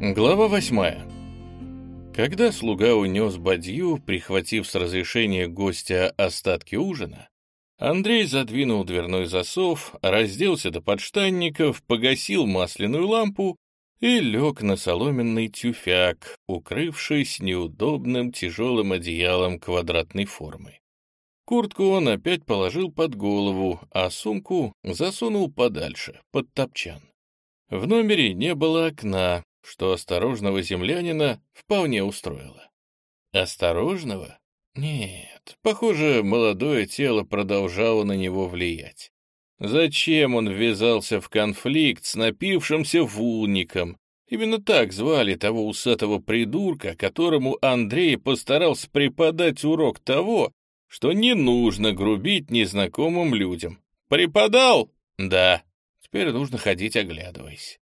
Глава восьмая. Когда слуга унес бадью, прихватив с разрешения гостя остатки ужина, Андрей задвинул дверной засов, разделся до подштанников, погасил масляную лампу и лег на соломенный тюфяк, укрывшись неудобным тяжелым одеялом квадратной формы. Куртку он опять положил под голову, а сумку засунул подальше, под топчан. В номере не было окна, что осторожного землянина вполне устроило. Осторожного? Нет, похоже, молодое тело продолжало на него влиять. Зачем он ввязался в конфликт с напившимся вулником? Именно так звали того усатого придурка, которому Андрей постарался преподать урок того, что не нужно грубить незнакомым людям. Преподал? Да. Теперь нужно ходить, оглядываясь.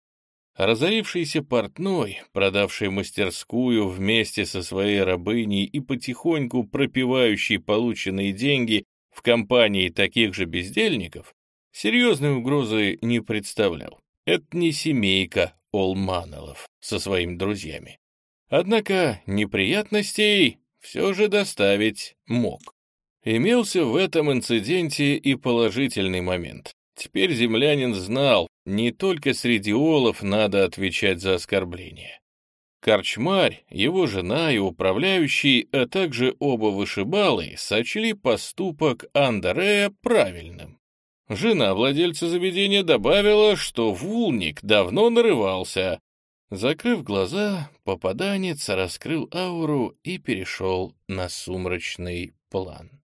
Разорившийся портной, продавший мастерскую вместе со своей рабыней и потихоньку пропивающий полученные деньги в компании таких же бездельников, серьезной угрозы не представлял. Это не семейка Олманолов со своими друзьями. Однако неприятностей все же доставить мог. Имелся в этом инциденте и положительный момент. Теперь землянин знал, не только среди олов надо отвечать за оскорбление. Корчмарь, его жена и управляющий, а также оба вышибалы сочли поступок Андерея правильным. Жена владельца заведения добавила, что вулник давно нарывался. Закрыв глаза, попаданец раскрыл ауру и перешел на сумрачный план.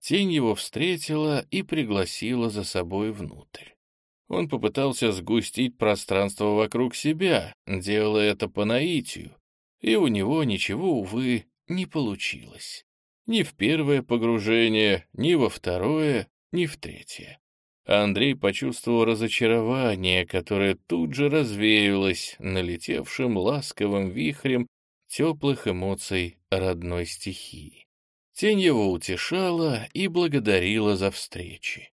Тень его встретила и пригласила за собой внутрь. Он попытался сгустить пространство вокруг себя, делая это по наитию, и у него ничего, увы, не получилось. Ни в первое погружение, ни во второе, ни в третье. Андрей почувствовал разочарование, которое тут же развеялось налетевшим ласковым вихрем теплых эмоций родной стихии. Тень его утешала и благодарила за встречи.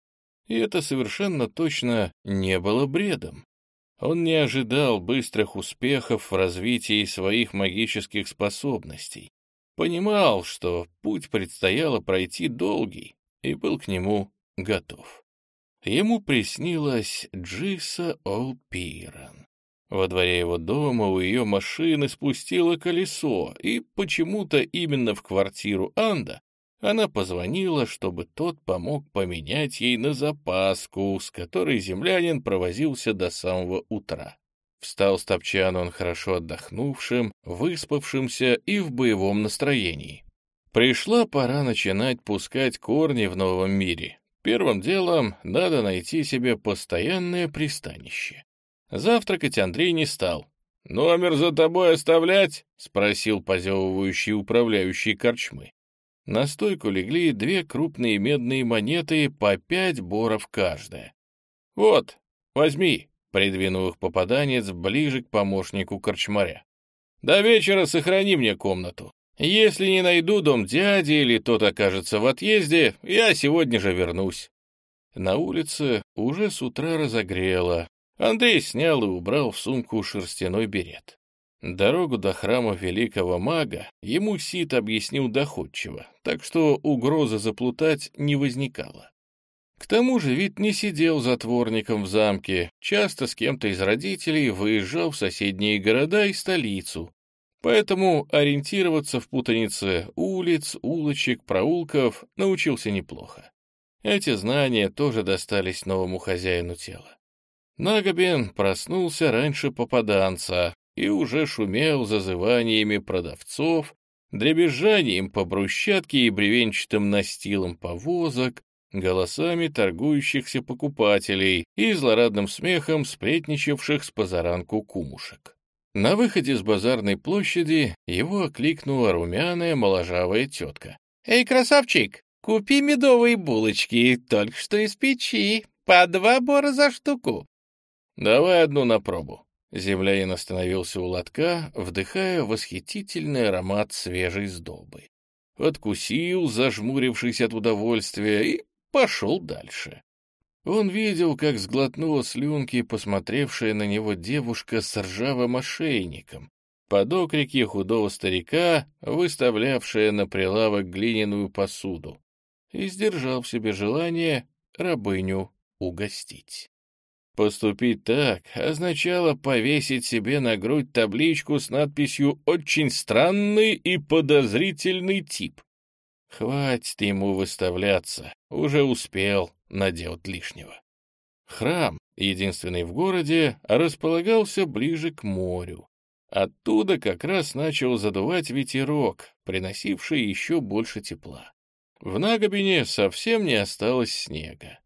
И это совершенно точно не было бредом. Он не ожидал быстрых успехов в развитии своих магических способностей. Понимал, что путь предстояло пройти долгий, и был к нему готов. Ему приснилась Джиса Олпиран. Во дворе его дома у ее машины спустило колесо, и почему-то именно в квартиру Анда она позвонила, чтобы тот помог поменять ей на запаску, с которой землянин провозился до самого утра. Встал с топчана он хорошо отдохнувшим, выспавшимся и в боевом настроении. Пришла пора начинать пускать корни в новом мире. Первым делом надо найти себе постоянное пристанище. Завтракать Андрей не стал. «Номер за тобой оставлять?» — спросил позевывающий управляющий корчмы. На стойку легли две крупные медные монеты по пять боров каждая. «Вот, возьми», — придвинул их попаданец ближе к помощнику корчмаря. «До вечера сохрани мне комнату. Если не найду дом дяди или тот окажется в отъезде, я сегодня же вернусь». На улице уже с утра разогрело, Андрей снял и убрал в сумку шерстяной берет. Дорогу до храма великого мага ему Сид объяснил доходчиво, так что угрозы заплутать не возникало. К тому же вид не сидел затворником в замке, часто с кем-то из родителей выезжал в соседние города и столицу, поэтому ориентироваться в путанице улиц, улочек, проулков научился неплохо. Эти знания тоже достались новому хозяину тела. Нагобин проснулся раньше попаданца и уже шумел зазываниями продавцов, дребезжанием по брусчатке и бревенчатым настилом повозок, голосами торгующихся покупателей и злорадным смехом сплетничавших с позаранку кумушек. На выходе с базарной площади его окликнула румяная моложавая тетка. «Эй, красавчик, купи медовые булочки, только что из печи, по два бора за штуку». «Давай одну на пробу». Земляин остановился у лотка, вдыхая восхитительный аромат свежей сдобы. Откусил, зажмурившись от удовольствия, и пошел дальше. Он видел, как сглотнула слюнки посмотревшая на него девушка с ржавым ошейником, под окрики худого старика, выставлявшая на прилавок глиняную посуду, и сдержал в себе желание рабыню угостить. Поступить так означало повесить себе на грудь табличку с надписью «Очень странный и подозрительный тип». Хватит ему выставляться, уже успел наделать лишнего. Храм, единственный в городе, располагался ближе к морю. Оттуда как раз начал задувать ветерок, приносивший еще больше тепла. В Нагобине совсем не осталось снега.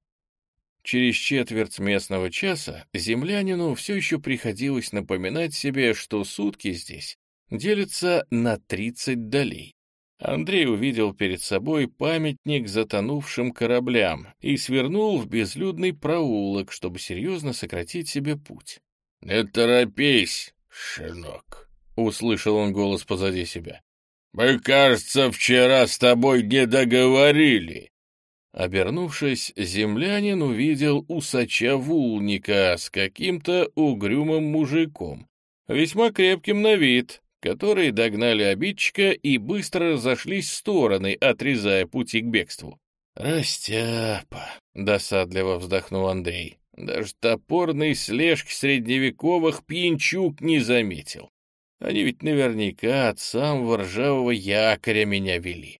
Через четверть местного часа землянину все еще приходилось напоминать себе, что сутки здесь делятся на 30 долей. Андрей увидел перед собой памятник затонувшим кораблям и свернул в безлюдный проулок, чтобы серьезно сократить себе путь. «Не торопись, щенок», — услышал он голос позади себя. «Мы, кажется, вчера с тобой не договорили». Обернувшись, землянин увидел усача-вулника с каким-то угрюмым мужиком, весьма крепким на вид, которые догнали обидчика и быстро разошлись в стороны, отрезая пути к бегству. «Растяпа!» — досадливо вздохнул Андрей. Даже топорной слежки средневековых пьянчук не заметил. Они ведь наверняка от самого ржавого якоря меня вели.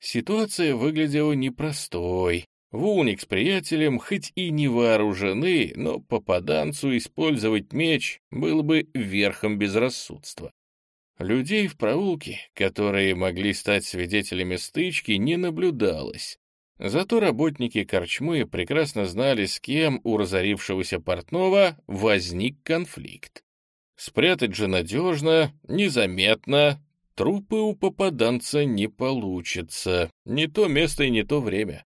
Ситуация выглядела непростой. Вулник с приятелем хоть и не вооружены, но попаданцу использовать меч было бы верхом безрассудства. Людей в проулке, которые могли стать свидетелями стычки, не наблюдалось. Зато работники корчмы прекрасно знали, с кем у разорившегося портного возник конфликт. Спрятать же надежно, незаметно, Трупы у попаданца не получится. Не то место и не то время.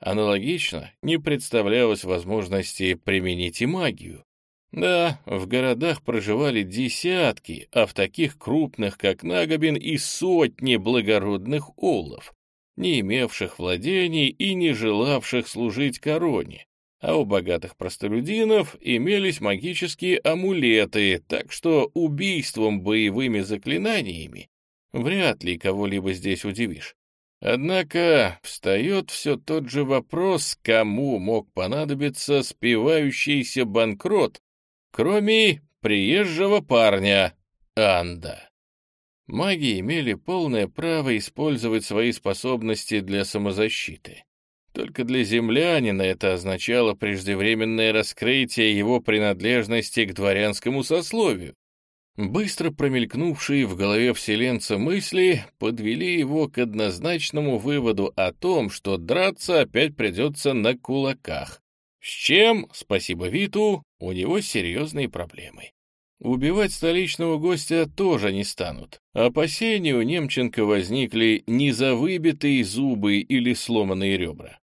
Аналогично не представлялось возможности применить и магию. Да, в городах проживали десятки, а в таких крупных, как Нагобин, и сотни благородных олов, не имевших владений и не желавших служить короне. А у богатых простолюдинов имелись магические амулеты, так что убийством боевыми заклинаниями Вряд ли кого-либо здесь удивишь. Однако встает все тот же вопрос, кому мог понадобиться спивающийся банкрот, кроме приезжего парня Анда. Маги имели полное право использовать свои способности для самозащиты. Только для землянина это означало преждевременное раскрытие его принадлежности к дворянскому сословию, Быстро промелькнувшие в голове вселенца мысли подвели его к однозначному выводу о том, что драться опять придется на кулаках. С чем, спасибо Виту, у него серьезные проблемы. Убивать столичного гостя тоже не станут. Опасения у Немченко возникли не за выбитые зубы или сломанные ребра.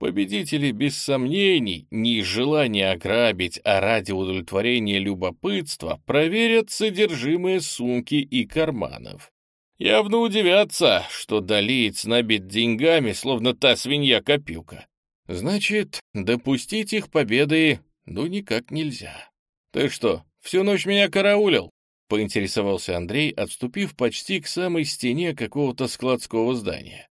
Победители без сомнений, не из желания ограбить, а ради удовлетворения любопытства, проверят содержимое сумки и карманов. Явно удивятся, что долиец набит деньгами, словно та свинья-копилка. Значит, допустить их победы ну никак нельзя. Ты что, всю ночь меня караулил? Поинтересовался Андрей, отступив почти к самой стене какого-то складского здания.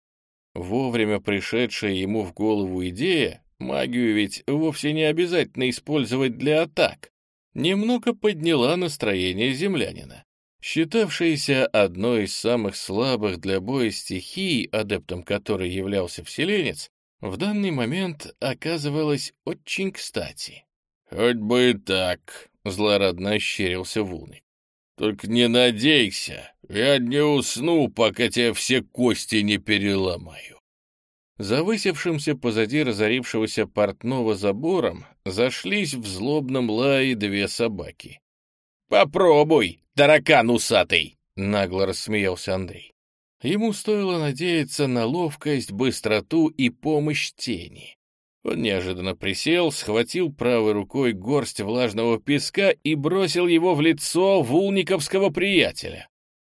Вовремя пришедшая ему в голову идея, магию ведь вовсе не обязательно использовать для атак, немного подняла настроение землянина. Считавшаяся одной из самых слабых для боя стихий, адептом которой являлся вселенец, в данный момент оказывалась очень кстати. «Хоть бы и так», — злорадно ощерился Вулник. Только не надейся, я не усну, пока тебе все кости не переломаю. За высевшимся позади разорившегося портного забором зашлись в злобном лае две собаки. «Попробуй, таракан усатый!» — нагло рассмеялся Андрей. Ему стоило надеяться на ловкость, быстроту и помощь тени. Он неожиданно присел, схватил правой рукой горсть влажного песка и бросил его в лицо вулниковского приятеля.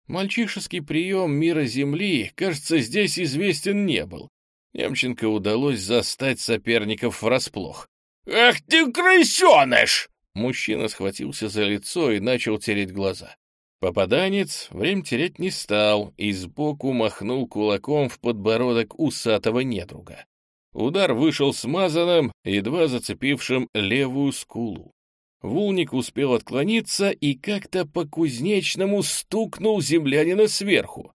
Мальчишеский прием мира Земли, кажется, здесь известен не был. Немченко удалось застать соперников врасплох. «Ах ты, крысеныш!» Мужчина схватился за лицо и начал тереть глаза. Попаданец время терять не стал и сбоку махнул кулаком в подбородок усатого недруга. Удар вышел смазанным, едва зацепившим левую скулу. Вулник успел отклониться и как-то по-кузнечному стукнул землянина сверху.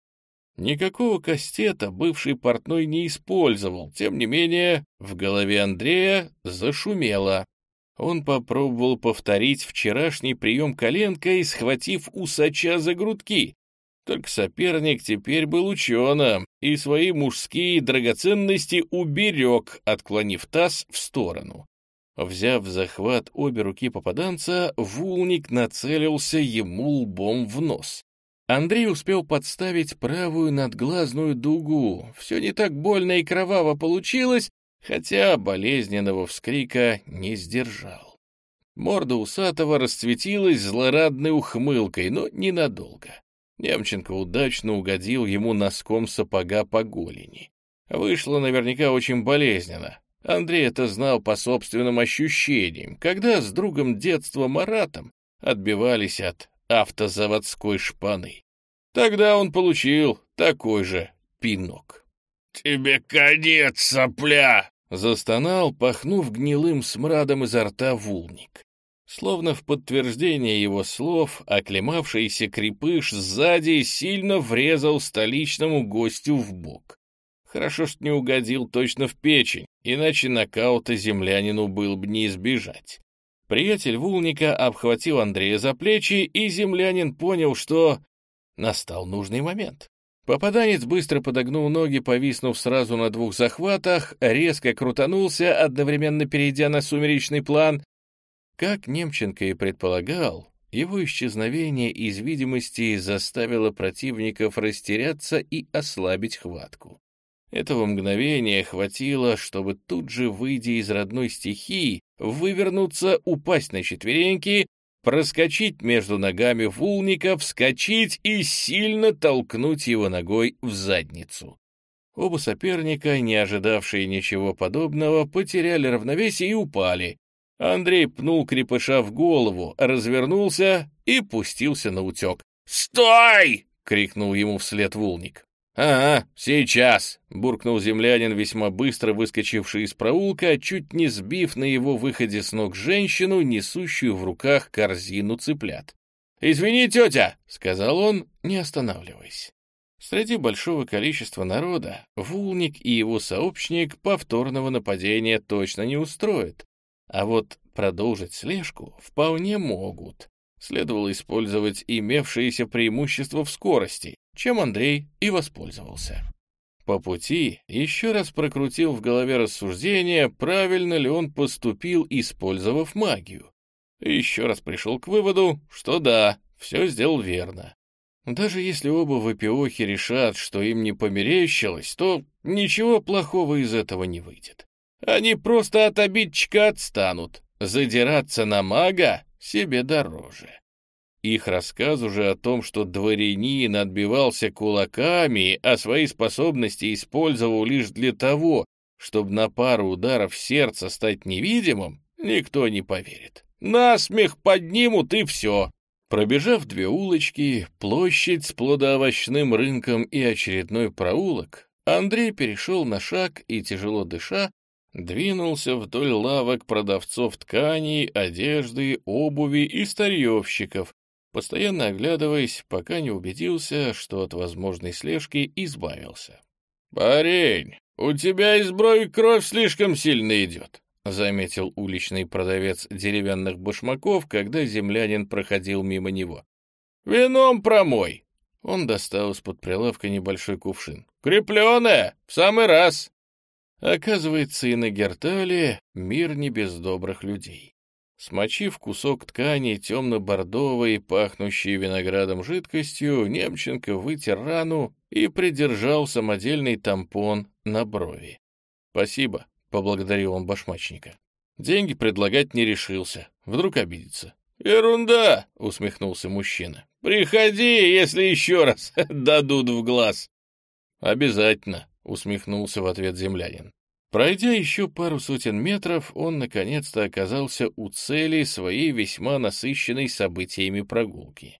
Никакого кастета бывший портной не использовал, тем не менее в голове Андрея зашумело. Он попробовал повторить вчерашний прием коленкой, схватив усача за грудки. Только соперник теперь был ученым и свои мужские драгоценности уберег, отклонив таз в сторону. Взяв в захват обе руки попаданца, вулник нацелился ему лбом в нос. Андрей успел подставить правую надглазную дугу. Все не так больно и кроваво получилось, хотя болезненного вскрика не сдержал. Морда усатого расцветилась злорадной ухмылкой, но ненадолго. Немченко удачно угодил ему носком сапога по голени. Вышло наверняка очень болезненно. Андрей это знал по собственным ощущениям, когда с другом детства Маратом отбивались от автозаводской шпаны. Тогда он получил такой же пинок. «Тебе конец, сопля!» Застонал, пахнув гнилым смрадом изо рта вулник. Словно в подтверждение его слов, оклемавшийся крепыш сзади сильно врезал столичному гостю в бок. Хорошо, что не угодил точно в печень, иначе нокаута землянину был бы не избежать. Приятель Вулника обхватил Андрея за плечи, и землянин понял, что настал нужный момент. Попаданец быстро подогнул ноги, повиснув сразу на двух захватах, резко крутанулся, одновременно перейдя на сумеречный план. Как Немченко и предполагал, его исчезновение из видимости заставило противников растеряться и ослабить хватку. Этого мгновения хватило, чтобы тут же, выйдя из родной стихии, вывернуться, упасть на четвереньки проскочить между ногами вулника, вскочить и сильно толкнуть его ногой в задницу. Оба соперника, не ожидавшие ничего подобного, потеряли равновесие и упали. Андрей пнул крепыша в голову, развернулся и пустился на утек. «Стой!» — крикнул ему вслед вулник. «Ага, сейчас!» — буркнул землянин, весьма быстро выскочивший из проулка, чуть не сбив на его выходе с ног женщину, несущую в руках корзину цыплят. «Извини, тетя!» — сказал он, не останавливаясь. Среди большого количества народа Вулник и его сообщник повторного нападения точно не устроят, а вот продолжить слежку вполне могут. Следовало использовать имевшееся преимущество в скорости, чем Андрей и воспользовался. По пути еще раз прокрутил в голове рассуждение, правильно ли он поступил, использовав магию. еще раз пришел к выводу, что да, все сделал верно. Даже если оба выпиохи решат, что им не померещилось, то ничего плохого из этого не выйдет. Они просто от обидчика отстанут. Задираться на мага себе дороже. Их рассказ уже о том, что дворянин отбивался кулаками, а свои способности использовал лишь для того, чтобы на пару ударов сердца стать невидимым, никто не поверит. Насмех поднимут и все. Пробежав две улочки, площадь с плодоовощным рынком и очередной проулок, Андрей перешел на шаг и, тяжело дыша, двинулся вдоль лавок продавцов тканей, одежды, обуви и старьевщиков, постоянно оглядываясь, пока не убедился, что от возможной слежки избавился. «Парень, у тебя из брови кровь слишком сильно идет», — заметил уличный продавец деревянных башмаков, когда землянин проходил мимо него. «Вином промой!» Он достал из-под прилавка небольшой кувшин. «Крепленая! В самый раз!» Оказывается, и на Гертале мир не без добрых людей. Смочив кусок ткани темно-бордовой, пахнущей виноградом жидкостью, Немченко вытер рану и придержал самодельный тампон на брови. «Спасибо», — поблагодарил он башмачника. Деньги предлагать не решился, вдруг обидится. «Ерунда!» — усмехнулся мужчина. «Приходи, если еще раз дадут в глаз». «Обязательно», — усмехнулся в ответ землянин. Пройдя еще пару сотен метров, он наконец-то оказался у цели своей весьма насыщенной событиями прогулки.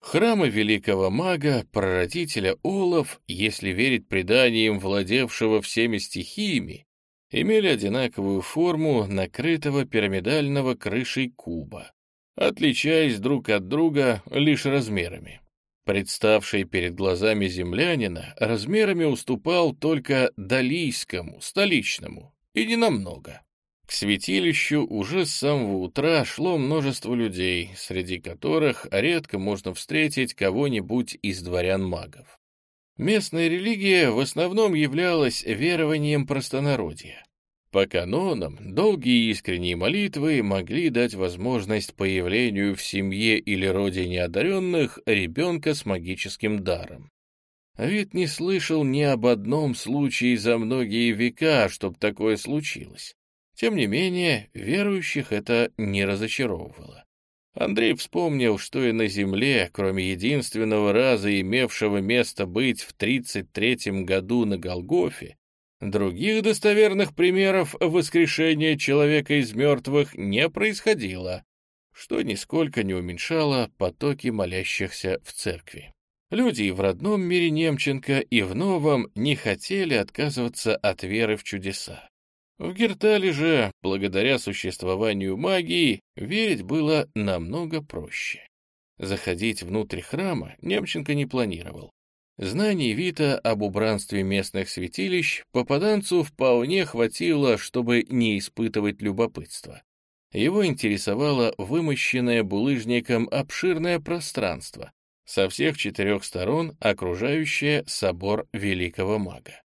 Храмы великого мага, прародителя Олов, если верить преданиям владевшего всеми стихиями, имели одинаковую форму накрытого пирамидального крышей куба, отличаясь друг от друга лишь размерами. Представший перед глазами землянина размерами уступал только далийскому, столичному, и не намного. К святилищу уже с самого утра шло множество людей, среди которых редко можно встретить кого-нибудь из дворян-магов. Местная религия в основном являлась верованием простонародья. По канонам, долгие искренние молитвы могли дать возможность появлению в семье или роде неодаренных ребенка с магическим даром. Вид не слышал ни об одном случае за многие века, чтоб такое случилось. Тем не менее, верующих это не разочаровывало. Андрей вспомнил, что и на земле, кроме единственного раза, имевшего место быть в 33-м году на Голгофе, Других достоверных примеров воскрешения человека из мертвых не происходило, что нисколько не уменьшало потоки молящихся в церкви. Люди и в родном мире Немченко, и в новом не хотели отказываться от веры в чудеса. В Гертале же, благодаря существованию магии, верить было намного проще. Заходить внутрь храма Немченко не планировал. Знаний Вита об убранстве местных святилищ попаданцу вполне хватило, чтобы не испытывать любопытства. Его интересовало вымощенное булыжником обширное пространство, со всех четырех сторон окружающее собор великого мага.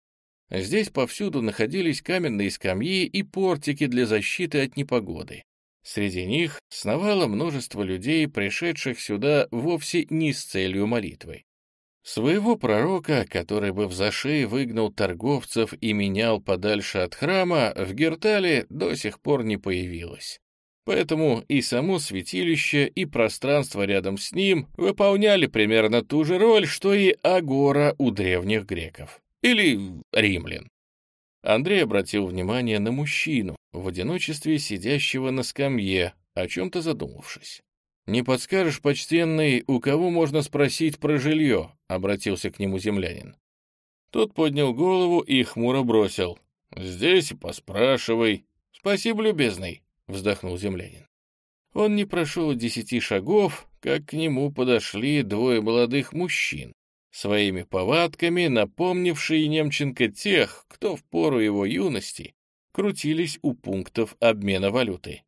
Здесь повсюду находились каменные скамьи и портики для защиты от непогоды. Среди них сновало множество людей, пришедших сюда вовсе не с целью молитвы. Своего пророка, который бы в зашей выгнал торговцев и менял подальше от храма, в Гертале до сих пор не появилось. Поэтому и само святилище, и пространство рядом с ним выполняли примерно ту же роль, что и агора у древних греков. Или римлян. Андрей обратил внимание на мужчину, в одиночестве сидящего на скамье, о чем-то задумавшись. «Не подскажешь, почтенный, у кого можно спросить про жилье?» — обратился к нему землянин. Тот поднял голову и хмуро бросил. «Здесь и поспрашивай». «Спасибо, любезный», — вздохнул землянин. Он не прошел десяти шагов, как к нему подошли двое молодых мужчин, своими повадками напомнившие Немченко тех, кто в пору его юности крутились у пунктов обмена валюты.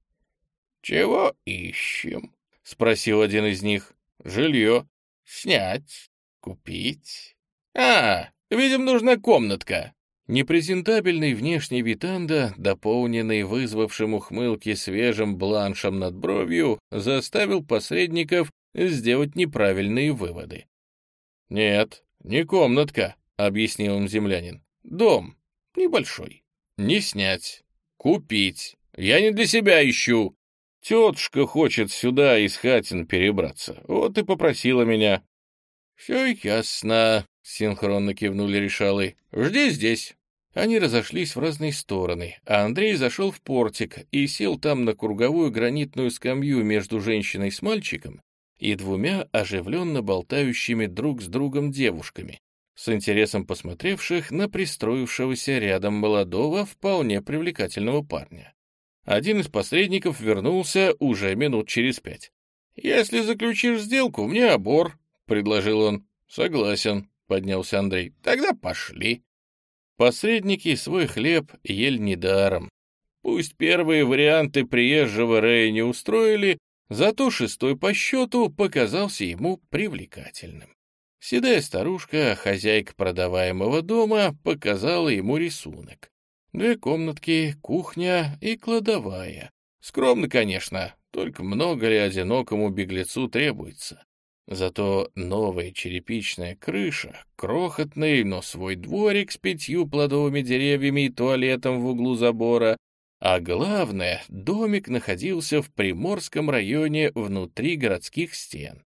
«Чего ищем?» — спросил один из них. «Жилье. Снять. Купить. А, видим, нужна комнатка». Непрезентабельный внешний витанда, дополненный вызвавшим ухмылки свежим бланшем над бровью, заставил посредников сделать неправильные выводы. «Нет, не комнатка», — объяснил им землянин. «Дом. Небольшой. Не снять. Купить. Я не для себя ищу. Тетушка хочет сюда из хатин перебраться, вот и попросила меня». «Все ясно», — синхронно кивнули решалы. «Жди здесь». Они разошлись в разные стороны, а Андрей зашел в портик и сел там на круговую гранитную скамью между женщиной с мальчиком и двумя оживленно болтающими друг с другом девушками, с интересом посмотревших на пристроившегося рядом молодого, вполне привлекательного парня. Один из посредников вернулся уже минут через пять. «Если заключишь сделку, мне обор», — предложил он. «Согласен», — поднялся Андрей. «Тогда пошли». Посредники свой хлеб ели недаром. Пусть первые варианты приезжего Рэя не устроили, зато шестой по счету показался ему привлекательным. Седая старушка, хозяйка продаваемого дома, показала ему рисунок. Две комнатки, кухня и кладовая. Скромно, конечно, только много ли одинокому беглецу требуется. Зато новая черепичная крыша, крохотный, но свой дворик с пятью плодовыми деревьями и туалетом в углу забора, а главное, домик находился в Приморском районе внутри городских стен.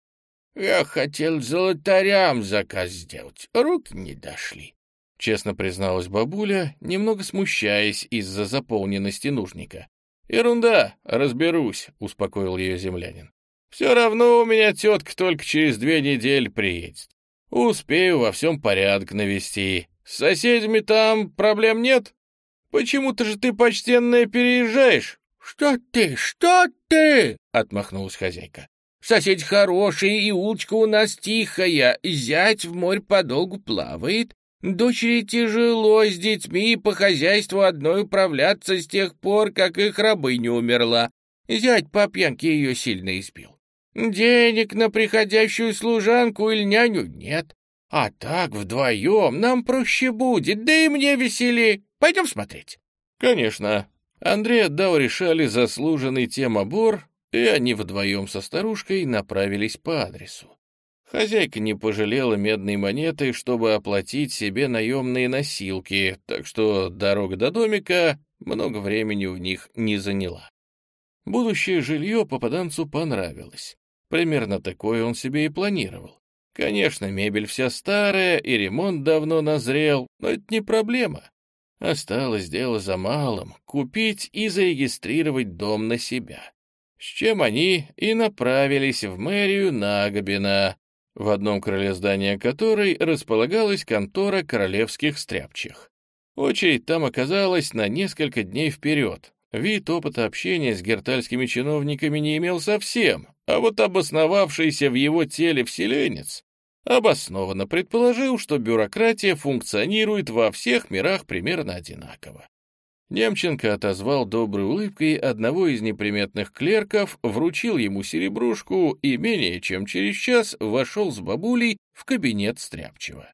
«Я хотел золотарям заказ сделать, руки не дошли. — честно призналась бабуля, немного смущаясь из-за заполненности нужника. «Ерунда, разберусь», — успокоил ее землянин. «Все равно у меня тетка только через две недели приедет. Успею во всем порядок навести. С соседями там проблем нет? Почему-то же ты, почтенная, переезжаешь». «Что ты, что ты?» — отмахнулась хозяйка. «Соседи хорошие, и улочка у нас тихая, зять в море подолгу плавает, Дочери тяжело с детьми по хозяйству одной управляться с тех пор, как их рабыня умерла. Зять по пьянке ее сильно избил. Денег на приходящую служанку или няню нет. А так вдвоем нам проще будет, да и мне веселее. Пойдем смотреть. Конечно. Андрей отдал решали заслуженный тем обор, и они вдвоем со старушкой направились по адресу. Хозяйка не пожалела медной монеты, чтобы оплатить себе наемные носилки, так что дорога до домика много времени у них не заняла. Будущее жилье попаданцу понравилось. Примерно такое он себе и планировал. Конечно, мебель вся старая, и ремонт давно назрел, но это не проблема. Осталось дело за малым — купить и зарегистрировать дом на себя. С чем они и направились в мэрию Нагобина, в одном крыле здания которой располагалась контора королевских стряпчих. Очередь там оказалась на несколько дней вперед. Вид опыта общения с гертальскими чиновниками не имел совсем, а вот обосновавшийся в его теле вселенец обоснованно предположил, что бюрократия функционирует во всех мирах примерно одинаково. Немченко отозвал доброй улыбкой одного из неприметных клерков, вручил ему серебрушку и менее чем через час вошел с бабулей в кабинет Стряпчего.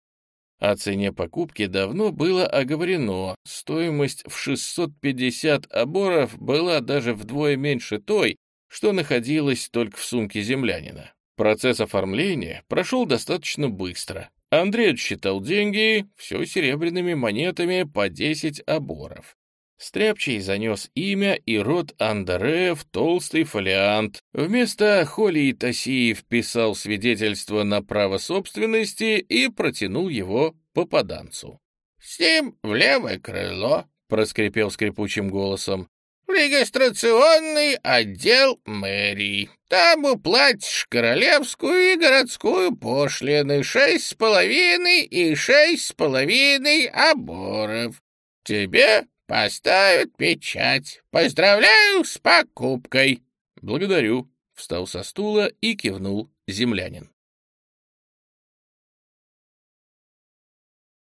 О цене покупки давно было оговорено, стоимость в 650 оборов была даже вдвое меньше той, что находилась только в сумке землянина. Процесс оформления прошел достаточно быстро. Андрей отсчитал деньги, все серебряными монетами по 10 оборов. Стряпчий занес имя и род Андре в толстый фолиант. Вместо Холи и Тассии вписал свидетельство на право собственности и протянул его попаданцу. — С ним в левое крыло, — проскрипел скрипучим голосом. — В регистрационный отдел мэрии. Там уплатишь королевскую и городскую пошлины шесть с половиной и шесть с половиной оборов. Тебе Поставят печать. Поздравляю с покупкой. Благодарю. Встал со стула и кивнул землянин.